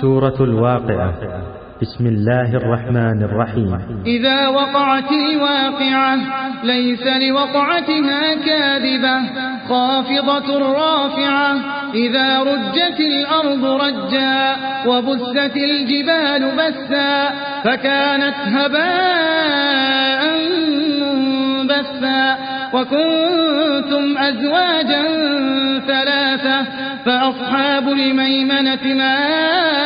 سورة الواقعة. بسم الله الرحمن الرحيم. إذا وقعت الواقعة ليس لوقعتها كاذبة. خافضة رافعة. إذا رجت الأرض رجا وبست الجبال بسا فكانت هباء منبثا. وكنتم أزواجا ثلاثة فأصحاب الميمنة ما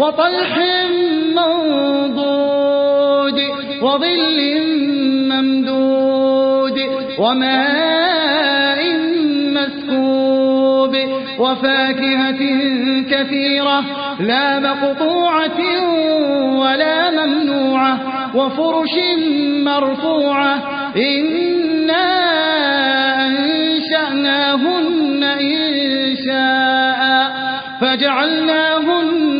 وطلح منضود وظل ممدود وماء مسكوب وفاكهة كثيرة لا مقطوعة ولا ممنوعة وفرش مرفوعة إنا أنشأناهن إنشاء فجعلناهن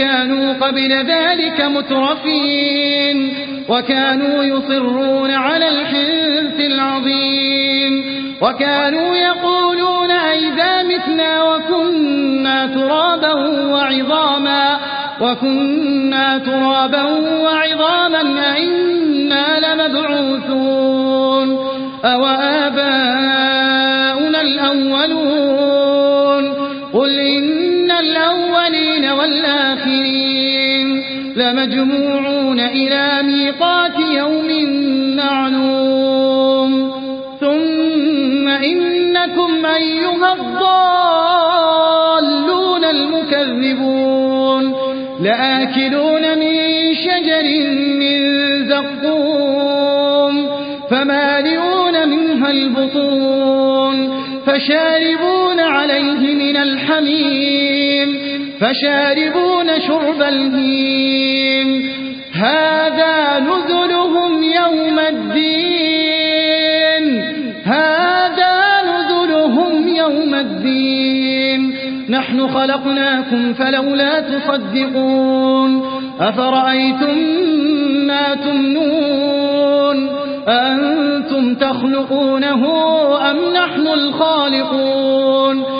كانوا قبل ذلك مترفين وكانوا يصرون على الحنث العظيم وكانوا يقولون أئذا متنا وكنا ترابا وعظاما وكنا ترابا وعظاما أئنا لمبعوثون أو لمجموعون إلى ميقات يوم معلوم. ثم إنكم أيها الضالون المكذبون. لآكلون من شجر من زقوم فمالئون منها البطون فشاربون عليه من الحميم. فشاربون شرب الهيم. هذا نزلهم يوم الدين. هذا نزلهم يوم الدين. نحن خلقناكم فلولا تصدقون. أفرأيتم ما تمنون؟ أنتم تخلقونه أم نحن الخالقون؟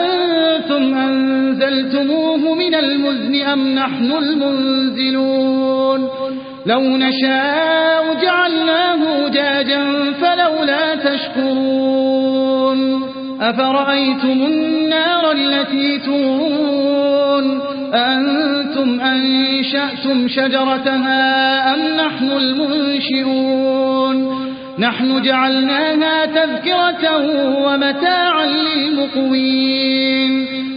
أنتم أنزلتموه من المزن أم نحن المنزلون لو نشاء جعلناه جاجا فلولا تشكرون أفرأيتم النار التي تورون أنتم أنشأتم شجرتها أم نحن المنشئون نحن جعلناها تذكرة ومتاعا للمقوين